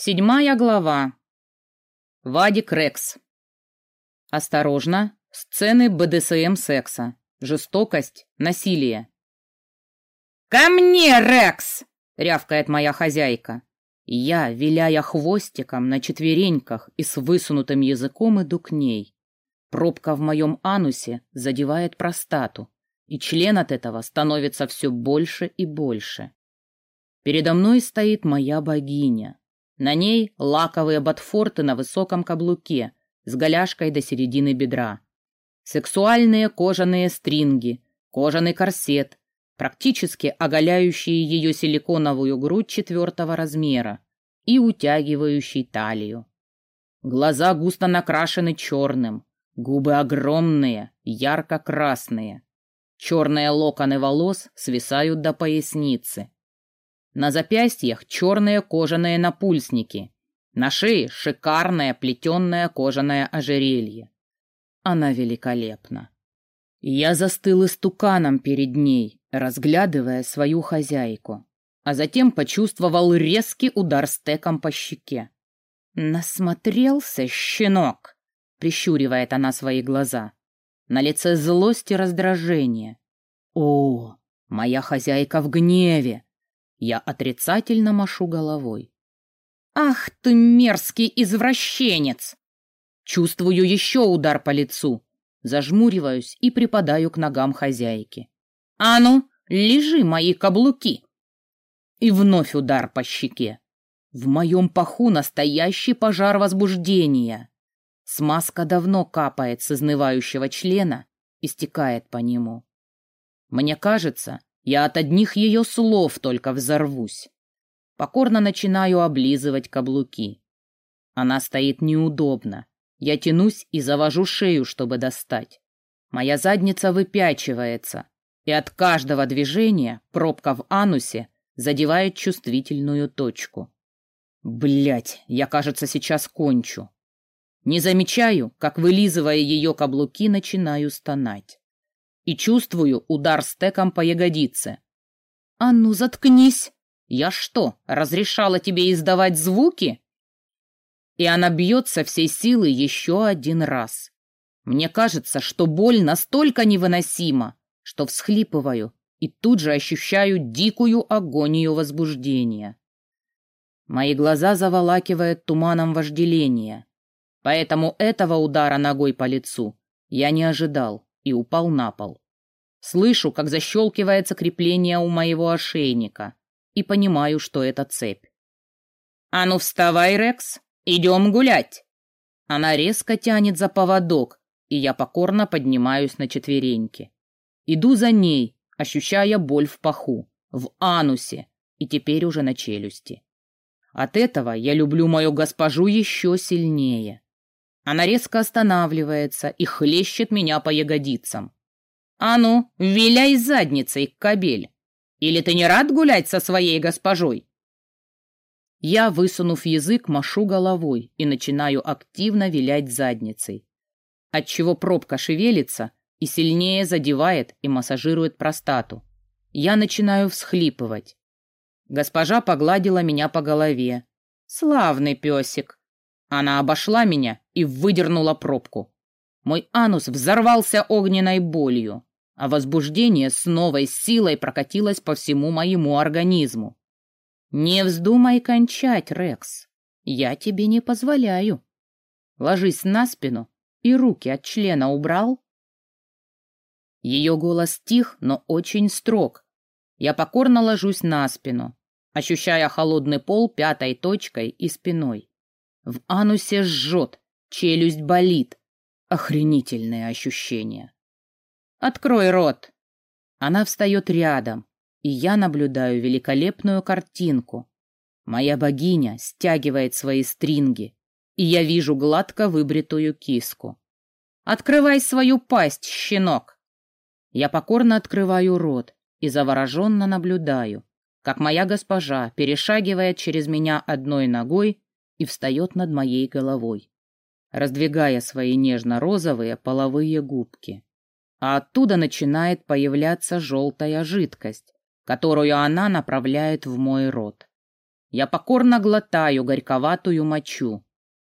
Седьмая глава. Вадик Рекс. Осторожно, сцены БДСМ секса, жестокость, насилие. «Ко мне, Рекс!» — рявкает моя хозяйка. Я, виляя хвостиком на четвереньках и с высунутым языком, иду к ней. Пробка в моем анусе задевает простату, и член от этого становится все больше и больше. Передо мной стоит моя богиня, на ней лаковые ботфорты на высоком каблуке с голяшкой до середины бедра. Сексуальные кожаные стринги, кожаный корсет, практически оголяющие ее силиконовую грудь четвертого размера и утягивающий талию. Глаза густо накрашены черным, губы огромные, ярко-красные. Черные локоны волос свисают до поясницы. На запястьях черные кожаные напульсники. На шее шикарное плетенное кожаное ожерелье. Она великолепна. Я застыл истуканом перед ней, разглядывая свою хозяйку, а затем почувствовал резкий удар стеком по щеке. «Насмотрелся, щенок!» — прищуривает она свои глаза. На лице злость и раздражение. «О, моя хозяйка в гневе! Я отрицательно машу головой. «Ах ты мерзкий извращенец!» Чувствую еще удар по лицу. Зажмуриваюсь и припадаю к ногам хозяйки. «А ну, лежи, мои каблуки!» И вновь удар по щеке. В моем паху настоящий пожар возбуждения. Смазка давно капает с изнывающего члена и стекает по нему. Мне кажется, я от одних ее слов только взорвусь. Покорно начинаю облизывать каблуки. Она стоит неудобно. Я тянусь и завожу шею, чтобы достать. Моя задница выпячивается, и от каждого движения пробка в анусе задевает чувствительную точку. Блять, я, кажется, сейчас кончу. Не замечаю, как, вылизывая ее каблуки, начинаю стонать и чувствую удар стеком по ягодице. «А ну, заткнись! Я что, разрешала тебе издавать звуки?» И она бьет со всей силы еще один раз. Мне кажется, что боль настолько невыносима, что всхлипываю и тут же ощущаю дикую агонию возбуждения. Мои глаза заволакивает туманом вожделения, поэтому этого удара ногой по лицу я не ожидал и упал на пол. Слышу, как защелкивается крепление у моего ошейника, и понимаю, что это цепь. «А ну вставай, Рекс, идем гулять!» Она резко тянет за поводок, и я покорно поднимаюсь на четвереньки. Иду за ней, ощущая боль в паху, в анусе и теперь уже на челюсти. От этого я люблю мою госпожу еще сильнее. Она резко останавливается и хлещет меня по ягодицам. «А ну, виляй задницей, кобель! Или ты не рад гулять со своей госпожой?» Я, высунув язык, машу головой и начинаю активно вилять задницей, отчего пробка шевелится и сильнее задевает и массажирует простату. Я начинаю всхлипывать. Госпожа погладила меня по голове. «Славный песик!» Она обошла меня и выдернула пробку. Мой анус взорвался огненной болью, а возбуждение с новой силой прокатилось по всему моему организму. «Не вздумай кончать, Рекс. Я тебе не позволяю. Ложись на спину и руки от члена убрал». Ее голос тих, но очень строг. Я покорно ложусь на спину, ощущая холодный пол пятой точкой и спиной. В анусе жжет, челюсть болит. Охренительное ощущение. «Открой рот!» Она встает рядом, и я наблюдаю великолепную картинку. Моя богиня стягивает свои стринги, и я вижу гладко выбритую киску. «Открывай свою пасть, щенок!» Я покорно открываю рот и завороженно наблюдаю, как моя госпожа перешагивает через меня одной ногой и встает над моей головой, раздвигая свои нежно-розовые половые губки. А оттуда начинает появляться желтая жидкость, которую она направляет в мой рот. Я покорно глотаю горьковатую мочу.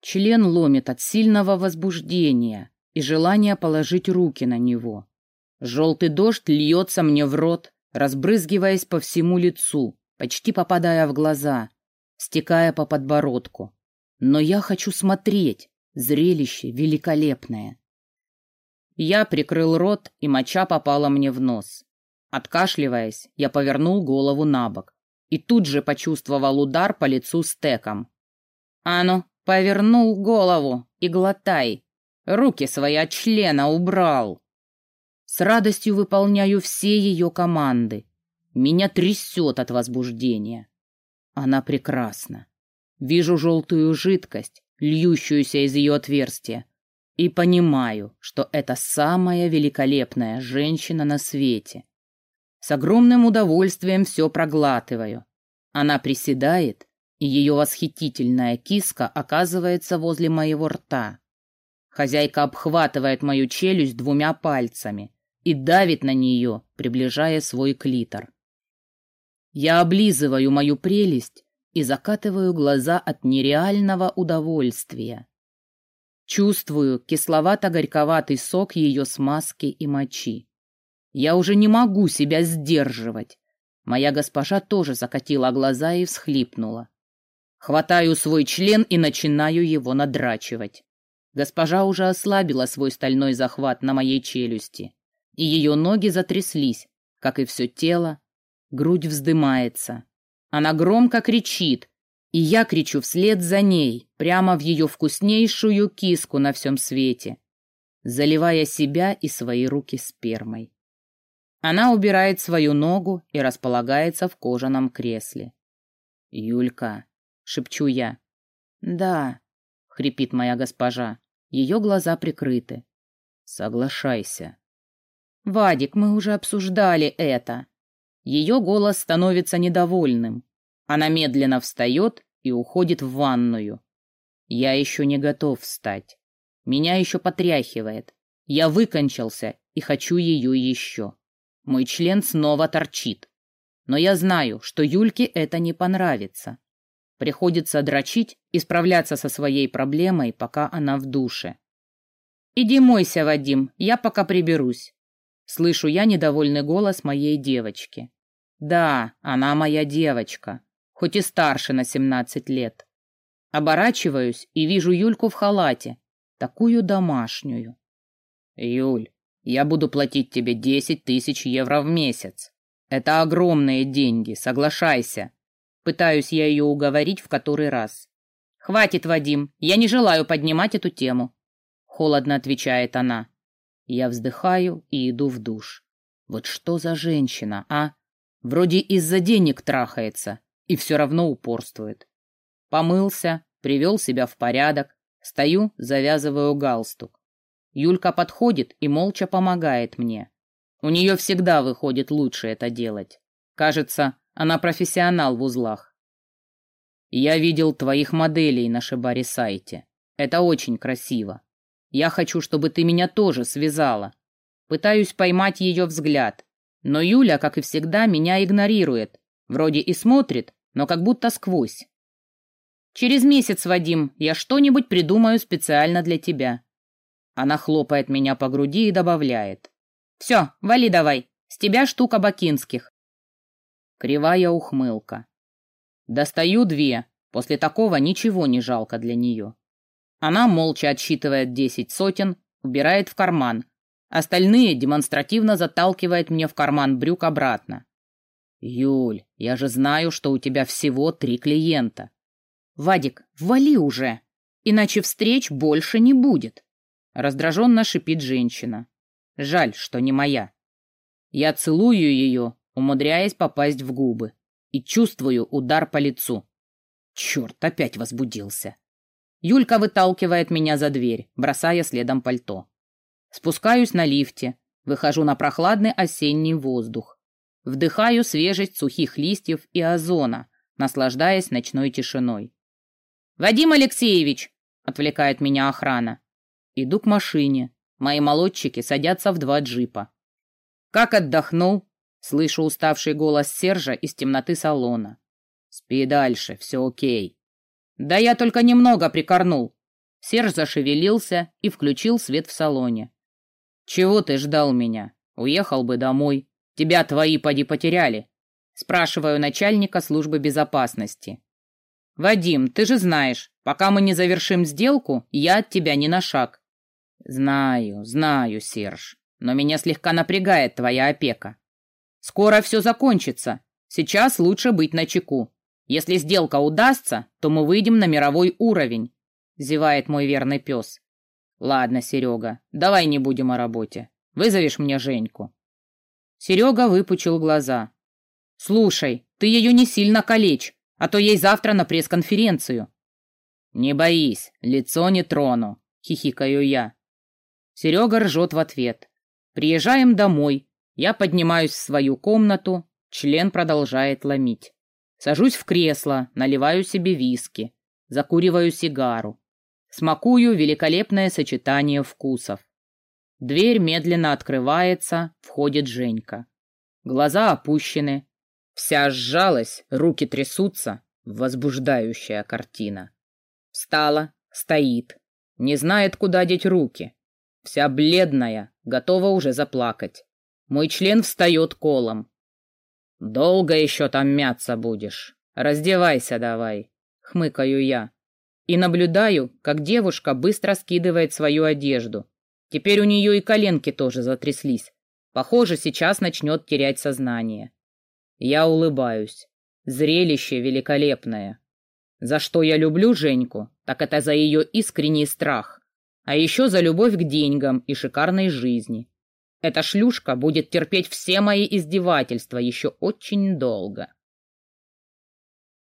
Член ломит от сильного возбуждения и желания положить руки на него. Желтый дождь льется мне в рот, разбрызгиваясь по всему лицу, почти попадая в глаза, стекая по подбородку. Но я хочу смотреть, зрелище великолепное. Я прикрыл рот, и моча попала мне в нос. Откашливаясь, я повернул голову на бок и тут же почувствовал удар по лицу стеком. «А ну, повернул голову и глотай! Руки свои от члена убрал!» С радостью выполняю все ее команды. Меня трясет от возбуждения. Она прекрасна. Вижу желтую жидкость, льющуюся из ее отверстия, и понимаю, что это самая великолепная женщина на свете. С огромным удовольствием все проглатываю. Она приседает, и ее восхитительная киска оказывается возле моего рта. Хозяйка обхватывает мою челюсть двумя пальцами и давит на нее, приближая свой клитор. Я облизываю мою прелесть и закатываю глаза от нереального удовольствия. Чувствую кисловато-горьковатый сок ее смазки и мочи. Я уже не могу себя сдерживать. Моя госпожа тоже закатила глаза и всхлипнула. Хватаю свой член и начинаю его надрачивать. Госпожа уже ослабила свой стальной захват на моей челюсти, и ее ноги затряслись, как и все тело. Грудь вздымается. Она громко кричит, и я кричу вслед за ней, прямо в ее вкуснейшую киску на всем свете, заливая себя и свои руки спермой. Она убирает свою ногу и располагается в кожаном кресле. «Юлька», — шепчу я. «Да», — хрипит моя госпожа. Ее глаза прикрыты. «Соглашайся». «Вадик, мы уже обсуждали это». Ее голос становится недовольным. Она медленно встает и уходит в ванную. Я еще не готов встать. Меня еще потряхивает. Я выкончился и хочу ее еще. Мой член снова торчит. Но я знаю, что Юльке это не понравится. Приходится дрочить и справляться со своей проблемой, пока она в душе. «Иди мойся, Вадим, я пока приберусь». Слышу я недовольный голос моей девочки. «Да, она моя девочка, хоть и старше на семнадцать лет». Оборачиваюсь и вижу Юльку в халате, такую домашнюю. «Юль, я буду платить тебе десять тысяч евро в месяц. Это огромные деньги, соглашайся. Пытаюсь я ее уговорить в который раз. Хватит, Вадим, я не желаю поднимать эту тему. Холодно отвечает она. Я вздыхаю и иду в душ. Вот что за женщина, а? Вроде из-за денег трахается и все равно упорствует. Помылся, привел себя в порядок, стою, завязываю галстук. Юлька подходит и молча помогает мне. У нее всегда выходит лучше это делать. Кажется, она профессионал в узлах. Я видел твоих моделей на Шибари-сайте. Это очень красиво. Я хочу, чтобы ты меня тоже связала. Пытаюсь поймать ее взгляд. Но Юля, как и всегда, меня игнорирует. Вроде и смотрит, но как будто сквозь. Через месяц, Вадим, я что-нибудь придумаю специально для тебя. Она хлопает меня по груди и добавляет. «Все, вали давай, с тебя штука бакинских». Кривая ухмылка. Достаю две, после такого ничего не жалко для нее. Она молча отсчитывает десять сотен, убирает в карман. Остальные демонстративно заталкивает мне в карман брюк обратно. «Юль, я же знаю, что у тебя всего три клиента». «Вадик, вали уже, иначе встреч больше не будет». Раздраженно шипит женщина. Жаль, что не моя. Я целую ее, умудряясь попасть в губы, и чувствую удар по лицу. Черт, опять возбудился. Юлька выталкивает меня за дверь, бросая следом пальто. Спускаюсь на лифте, выхожу на прохладный осенний воздух. Вдыхаю свежесть сухих листьев и озона, наслаждаясь ночной тишиной. «Вадим Алексеевич!» — отвлекает меня охрана. Иду к машине. Мои молодчики садятся в два джипа. «Как отдохнул?» Слышу уставший голос Сержа из темноты салона. Спи дальше, все окей. Да я только немного прикорнул. Серж зашевелился и включил свет в салоне. Чего ты ждал меня? Уехал бы домой. Тебя твои поди потеряли. Спрашиваю начальника службы безопасности. Вадим, ты же знаешь, пока мы не завершим сделку, я от тебя не на шаг. Знаю, знаю, Серж, но меня слегка напрягает твоя опека. Скоро все закончится. Сейчас лучше быть начеку. Если сделка удастся, то мы выйдем на мировой уровень, зевает мой верный пес. Ладно, Серега, давай не будем о работе. Вызовешь мне Женьку. Серега выпучил глаза. Слушай, ты ее не сильно калечь, а то ей завтра на пресс-конференцию. Не боись, лицо не трону, хихикаю я. Серега ржет в ответ. Приезжаем домой. Я поднимаюсь в свою комнату, член продолжает ломить. Сажусь в кресло, наливаю себе виски, закуриваю сигару. Смакую великолепное сочетание вкусов. Дверь медленно открывается, входит Женька. Глаза опущены, Вся сжалась, руки трясутся. Возбуждающая картина. Встала, стоит, не знает, куда деть руки. Вся бледная, готова уже заплакать. Мой член встает колом. «Долго еще там мяться будешь? Раздевайся давай», — хмыкаю я. И наблюдаю, как девушка быстро скидывает свою одежду. Теперь у нее и коленки тоже затряслись. Похоже, сейчас начнет терять сознание. Я улыбаюсь. Зрелище великолепное. За что я люблю Женьку, так это за ее искренний страх, а еще за любовь к деньгам и шикарной жизни. Эта шлюшка будет терпеть все мои издевательства еще очень долго.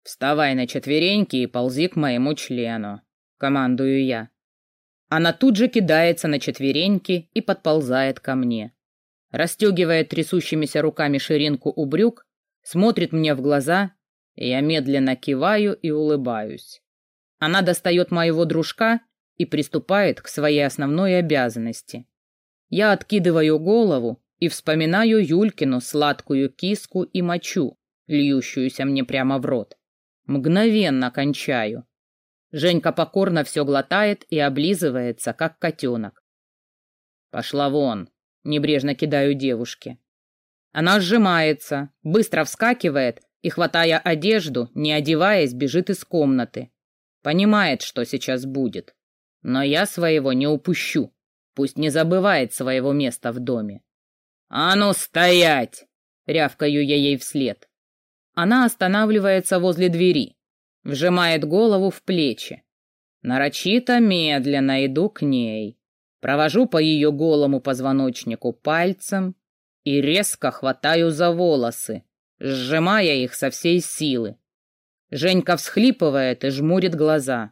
«Вставай на четвереньки и ползи к моему члену», — командую я. Она тут же кидается на четвереньки и подползает ко мне. Расстегивает трясущимися руками ширинку у брюк смотрит мне в глаза, и я медленно киваю и улыбаюсь. Она достает моего дружка и приступает к своей основной обязанности. Я откидываю голову и вспоминаю Юлькину сладкую киску и мочу, льющуюся мне прямо в рот. Мгновенно кончаю. Женька покорно все глотает и облизывается, как котенок. «Пошла вон!» — небрежно кидаю девушке. Она сжимается, быстро вскакивает и, хватая одежду, не одеваясь, бежит из комнаты. Понимает, что сейчас будет. Но я своего не упущу. Пусть не забывает своего места в доме. «А ну, стоять!» — рявкаю я ей вслед. Она останавливается возле двери, вжимает голову в плечи. Нарочито медленно иду к ней. Провожу по ее голому позвоночнику пальцем, и резко хватаю за волосы, сжимая их со всей силы. Женька всхлипывает и жмурит глаза.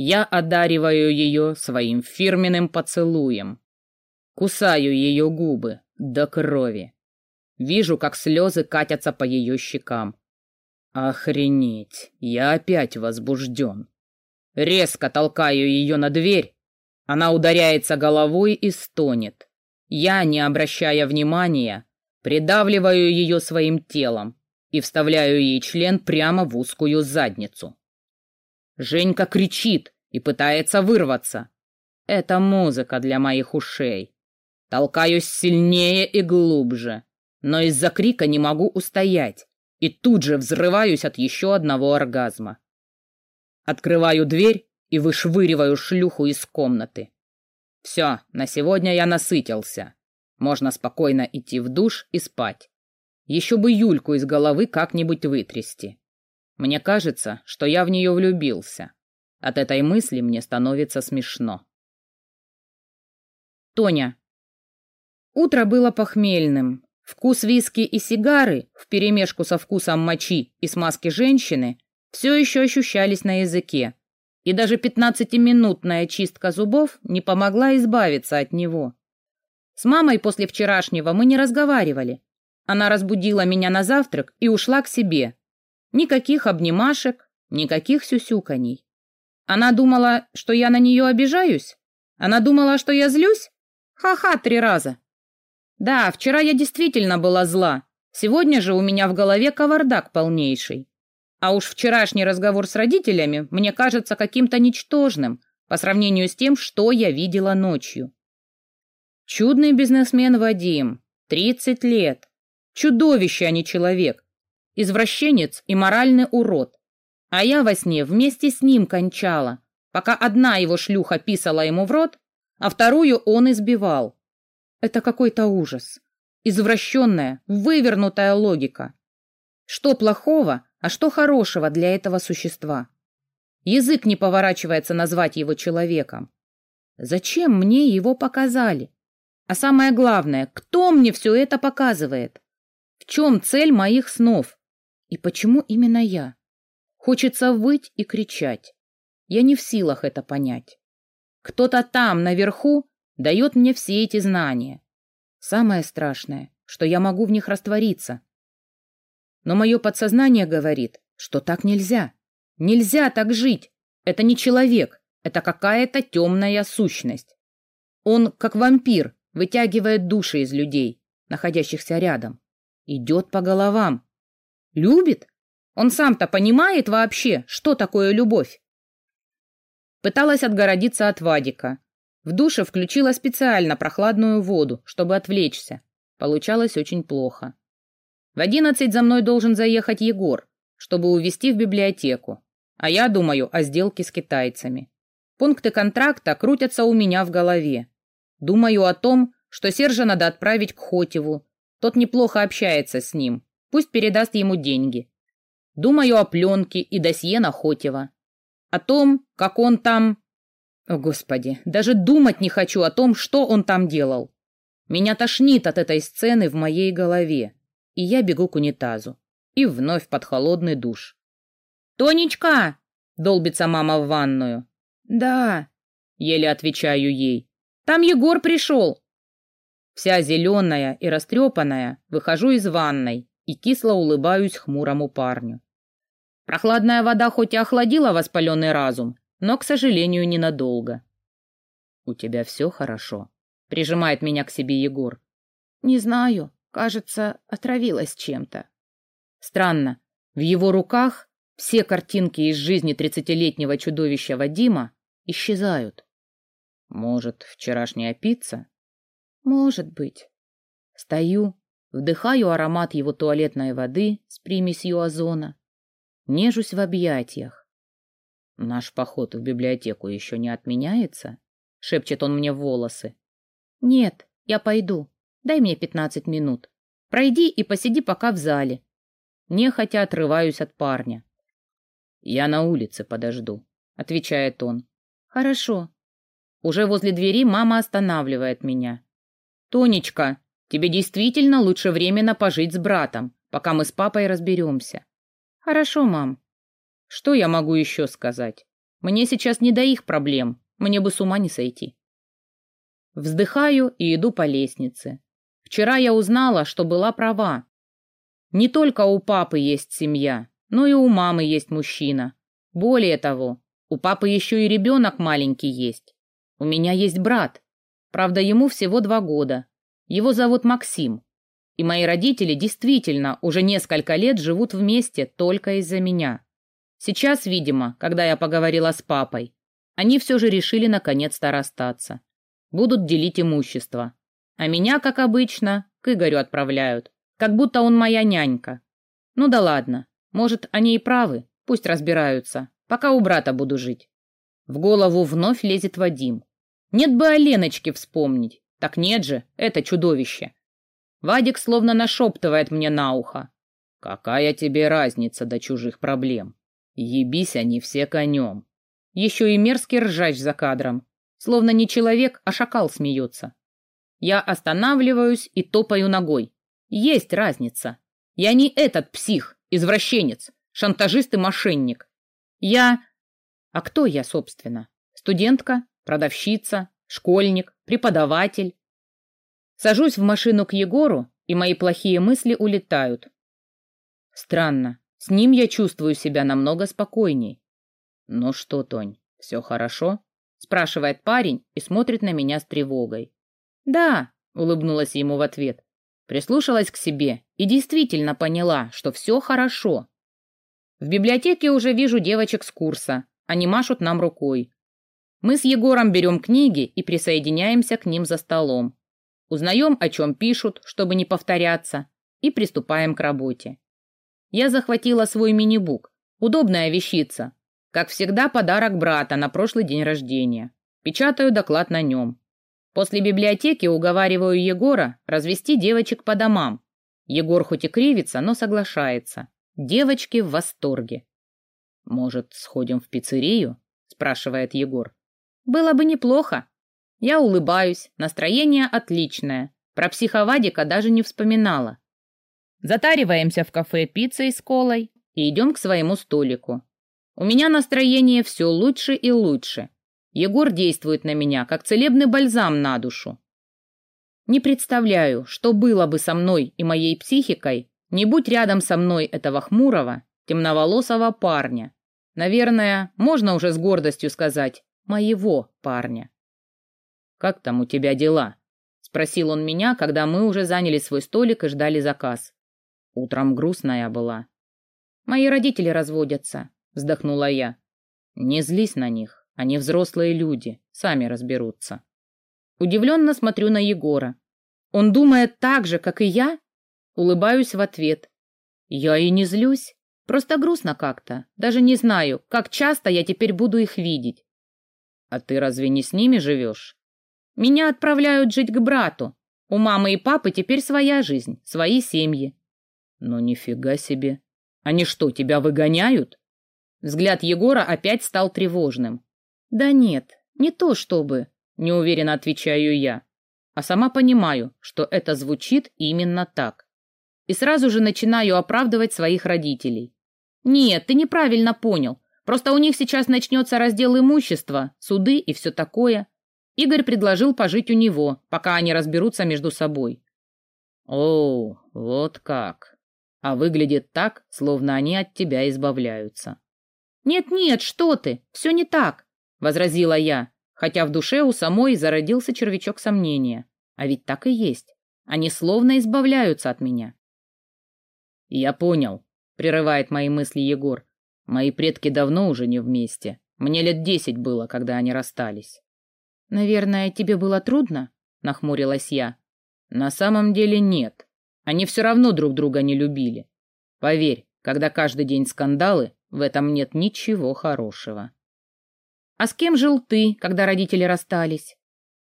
Я одариваю ее своим фирменным поцелуем. Кусаю ее губы до крови. Вижу, как слезы катятся по ее щекам. Охренеть, я опять возбужден. Резко толкаю ее на дверь. Она ударяется головой и стонет. Я, не обращая внимания, придавливаю ее своим телом и вставляю ей член прямо в узкую задницу. Женька кричит и пытается вырваться. Это музыка для моих ушей. Толкаюсь сильнее и глубже, но из-за крика не могу устоять и тут же взрываюсь от еще одного оргазма. Открываю дверь и вышвыриваю шлюху из комнаты. Все, на сегодня я насытился. Можно спокойно идти в душ и спать. Еще бы Юльку из головы как-нибудь вытрясти. Мне кажется, что я в нее влюбился. От этой мысли мне становится смешно. Тоня. Утро было похмельным. Вкус виски и сигары, вперемешку со вкусом мочи и смазки женщины, все еще ощущались на языке и даже пятнадцатиминутная чистка зубов не помогла избавиться от него. С мамой после вчерашнего мы не разговаривали. Она разбудила меня на завтрак и ушла к себе. Никаких обнимашек, никаких сюсюканий. Она думала, что я на нее обижаюсь? Она думала, что я злюсь? Ха-ха, три раза. Да, вчера я действительно была зла. Сегодня же у меня в голове кавардак полнейший. А уж вчерашний разговор с родителями мне кажется каким-то ничтожным по сравнению с тем, что я видела ночью. Чудный бизнесмен Вадим, 30 лет. Чудовище, а не человек. Извращенец и моральный урод. А я во сне вместе с ним кончала, пока одна его шлюха писала ему в рот, а вторую он избивал. Это какой-то ужас. Извращенная, вывернутая логика. Что плохого, а что хорошего для этого существа? Язык не поворачивается назвать его человеком. Зачем мне его показали? А самое главное, кто мне все это показывает? В чем цель моих снов? И почему именно я? Хочется выть и кричать. Я не в силах это понять. Кто-то там, наверху, дает мне все эти знания. Самое страшное, что я могу в них раствориться. Но мое подсознание говорит, что так нельзя. Нельзя так жить. Это не человек, это какая-то темная сущность. Он, как вампир, вытягивает души из людей, находящихся рядом. Идет по головам. Любит? Он сам-то понимает вообще, что такое любовь? Пыталась отгородиться от Вадика. В душе включила специально прохладную воду, чтобы отвлечься. Получалось очень плохо. В одиннадцать за мной должен заехать Егор, чтобы увезти в библиотеку. А я думаю о сделке с китайцами. Пункты контракта крутятся у меня в голове. Думаю о том, что Сержа надо отправить к Хотеву. Тот неплохо общается с ним. Пусть передаст ему деньги. Думаю о пленке и досье на Хотева. О том, как он там... О, Господи, даже думать не хочу о том, что он там делал. Меня тошнит от этой сцены в моей голове, и я бегу к унитазу. И вновь под холодный душ. «Тонечка!» — долбится мама в ванную. «Да», — еле отвечаю ей. «Там Егор пришел!» Вся зеленая и растрепанная, выхожу из ванной и кисло улыбаюсь хмурому парню. Прохладная вода хоть и охладила воспаленный разум, но, к сожалению, ненадолго. «У тебя все хорошо?» — прижимает меня к себе Егор. «Не знаю. Кажется, отравилась чем-то». Странно. В его руках все картинки из жизни тридцатилетнего чудовища Вадима исчезают. Может, вчерашняя пицца? Может быть. Стою, вдыхаю аромат его туалетной воды с примесью озона, Нежусь в объятиях. Наш поход в библиотеку еще не отменяется? Шепчет он мне в волосы. Нет, я пойду. Дай мне пятнадцать минут. Пройди и посиди пока в зале. Нехотя отрываюсь от парня. Я на улице подожду, отвечает он. Хорошо. Уже возле двери мама останавливает меня. Тонечка, тебе действительно лучше временно пожить с братом, пока мы с папой разберемся. «Хорошо, мам». «Что я могу еще сказать? Мне сейчас не до их проблем, мне бы с ума не сойти». Вздыхаю и иду по лестнице. Вчера я узнала, что была права. Не только у папы есть семья, но и у мамы есть мужчина. Более того, у папы еще и ребенок маленький есть. У меня есть брат. Правда, ему всего два года. Его зовут Максим. И мои родители действительно уже несколько лет живут вместе только из-за меня. Сейчас, видимо, когда я поговорила с папой, они все же решили наконец-то расстаться. Будут делить имущество. А меня, как обычно, к Игорю отправляют, как будто он моя нянька. Ну да ладно, может, они и правы, пусть разбираются, пока у брата буду жить. В голову вновь лезет Вадим. Нет бы о Леночке вспомнить. Так нет же, это чудовище. Вадик словно нашептывает мне на ухо. «Какая тебе разница до чужих проблем? Ебись они все конем». Еще и мерзкий ржач за кадром. Словно не человек, а шакал смеется. Я останавливаюсь и топаю ногой. Есть разница. Я не этот псих, извращенец, шантажист и мошенник. Я... А кто я, собственно? Студентка, продавщица, школьник, преподаватель, Сажусь в машину к Егору, и мои плохие мысли улетают. Странно, с ним я чувствую себя намного спокойней. «Ну что, Тонь, все хорошо?» — спрашивает парень и смотрит на меня с тревогой. «Да», — улыбнулась ему в ответ. Прислушалась к себе и действительно поняла, что все хорошо. В библиотеке уже вижу девочек с курса. Они машут нам рукой. Мы с Егором берем книги и присоединяемся к ним за столом. Узнаем, о чем пишут, чтобы не повторяться, и приступаем к работе. Я захватила свой мини-бук. Удобная вещица. Как всегда, подарок брата на прошлый день рождения. Печатаю доклад на нем. После библиотеки уговариваю Егора развести девочек по домам. Егор хоть и кривится, но соглашается. Девочки в восторге. «Может, сходим в пиццерию?» – спрашивает Егор. «Было бы неплохо». Я улыбаюсь, настроение отличное. Про психовадика даже не вспоминала. Затариваемся в кафе пиццей с колой и идем к своему столику. У меня настроение все лучше и лучше. Егор действует на меня, как целебный бальзам на душу. Не представляю, что было бы со мной и моей психикой, не будь рядом со мной этого хмурого, темноволосого парня. Наверное, можно уже с гордостью сказать «моего парня». «Как там у тебя дела?» — спросил он меня, когда мы уже заняли свой столик и ждали заказ. Утром грустная была. «Мои родители разводятся», — вздохнула я. «Не злись на них, они взрослые люди, сами разберутся». Удивленно смотрю на Егора. Он думает так же, как и я? Улыбаюсь в ответ. Я и не злюсь. Просто грустно как-то. Даже не знаю, как часто я теперь буду их видеть. А ты разве не с ними живешь? Меня отправляют жить к брату. У мамы и папы теперь своя жизнь, свои семьи. Ну нифига себе. Они что, тебя выгоняют? Взгляд Егора опять стал тревожным. Да нет, не то чтобы, неуверенно отвечаю я, а сама понимаю, что это звучит именно так и сразу же начинаю оправдывать своих родителей. Нет, ты неправильно понял. Просто у них сейчас начнется раздел имущества, суды и все такое. Игорь предложил пожить у него, пока они разберутся между собой. О, вот как. А выглядит так, словно они от тебя избавляются. Нет-нет, что ты, все не так, возразила я, хотя в душе у самой зародился червячок сомнения. А ведь так и есть. Они словно избавляются от меня. «Я понял», — прерывает мои мысли Егор. «Мои предки давно уже не вместе. Мне лет десять было, когда они расстались». «Наверное, тебе было трудно?» — нахмурилась я. «На самом деле нет. Они все равно друг друга не любили. Поверь, когда каждый день скандалы, в этом нет ничего хорошего». «А с кем жил ты, когда родители расстались?»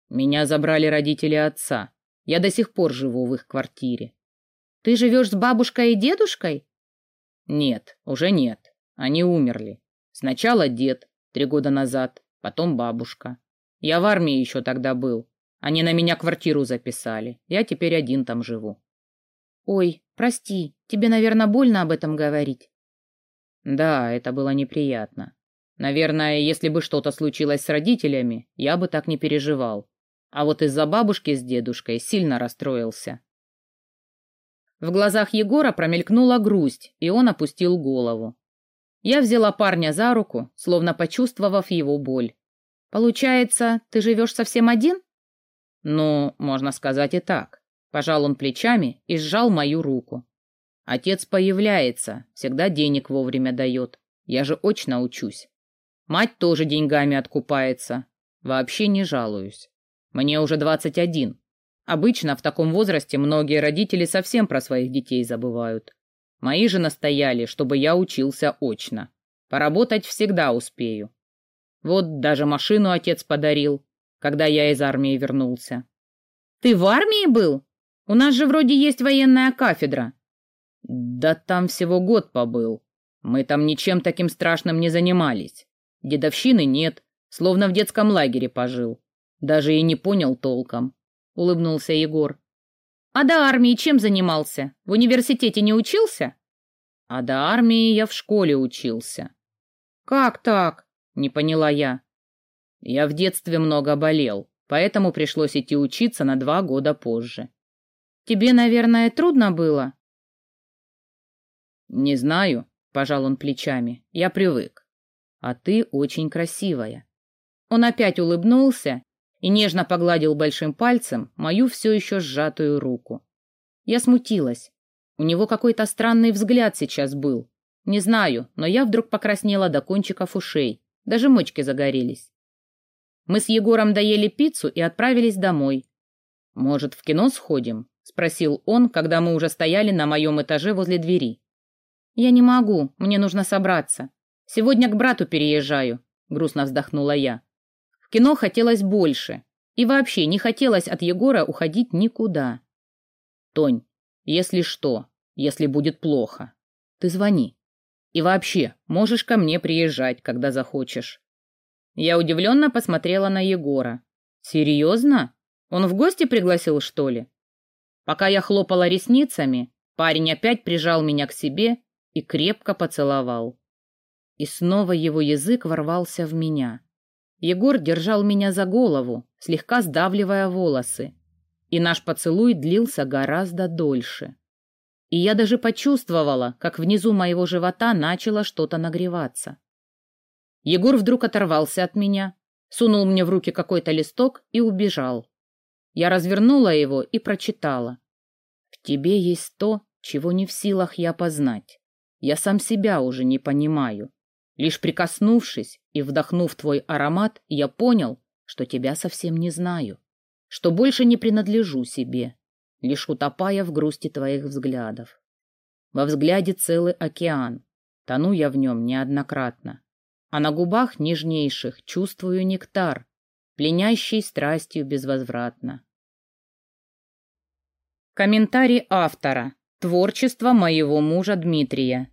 «Меня забрали родители отца. Я до сих пор живу в их квартире. Ты живешь с бабушкой и дедушкой? Нет, уже нет. Они умерли. Сначала дед, три года назад, потом бабушка. Я в армии еще тогда был. Они на меня квартиру записали. Я теперь один там живу. Ой, прости, тебе, наверное, больно об этом говорить. Да, это было неприятно. Наверное, если бы что-то случилось с родителями, я бы так не переживал. А вот из-за бабушки с дедушкой сильно расстроился. В глазах Егора промелькнула грусть, и он опустил голову. Я взяла парня за руку, словно почувствовав его боль. «Получается, ты живешь совсем один?» «Ну, можно сказать и так». Пожал он плечами и сжал мою руку. «Отец появляется, всегда денег вовремя дает. Я же очно учусь. Мать тоже деньгами откупается. Вообще не жалуюсь. Мне уже двадцать один, Обычно в таком возрасте многие родители совсем про своих детей забывают. Мои же настояли, чтобы я учился очно. Поработать всегда успею. Вот даже машину отец подарил, когда я из армии вернулся. Ты в армии был? У нас же вроде есть военная кафедра. Да там всего год побыл. Мы там ничем таким страшным не занимались. Дедовщины нет, словно в детском лагере пожил. Даже и не понял толком улыбнулся Егор. А до армии чем занимался? В университете не учился? А до армии я в школе учился. Как так? Не поняла я. Я в детстве много болел, поэтому пришлось идти учиться на два года позже. Тебе, наверное, трудно было? Не знаю, пожал он плечами. Я привык. А ты очень красивая. Он опять улыбнулся и нежно погладил большим пальцем мою все еще сжатую руку. Я смутилась. У него какой-то странный взгляд сейчас был. Не знаю, но я вдруг покраснела до кончиков ушей. Даже мочки загорелись. Мы с Егором доели пиццу и отправились домой. «Может, в кино сходим?» — спросил он, когда мы уже стояли на моем этаже возле двери. «Я не могу, мне нужно собраться. Сегодня к брату переезжаю», — грустно вздохнула я. Кино хотелось больше, и вообще не хотелось от Егора уходить никуда. «Тонь, если что, если будет плохо, ты звони. И вообще, можешь ко мне приезжать, когда захочешь». Я удивленно посмотрела на Егора. «Серьезно? Он в гости пригласил, что ли?» Пока я хлопала ресницами, парень опять прижал меня к себе и крепко поцеловал. И снова его язык ворвался в меня. Егор держал меня за голову, слегка сдавливая волосы, и наш поцелуй длился гораздо дольше. И я даже почувствовала, как внизу моего живота начало что-то нагреваться. Егор вдруг оторвался от меня, сунул мне в руки какой-то листок и убежал. Я развернула его и прочитала. «В тебе есть то, чего не в силах я познать. Я сам себя уже не понимаю. Лишь прикоснувшись и вдохнув твой аромат, я понял, что тебя совсем не знаю, что больше не принадлежу себе, лишь утопая в грусти твоих взглядов. Во взгляде целый океан, тону я в нем неоднократно, а на губах нежнейших чувствую нектар, пленящий страстью безвозвратно. Комментарий автора. Творчество моего мужа Дмитрия.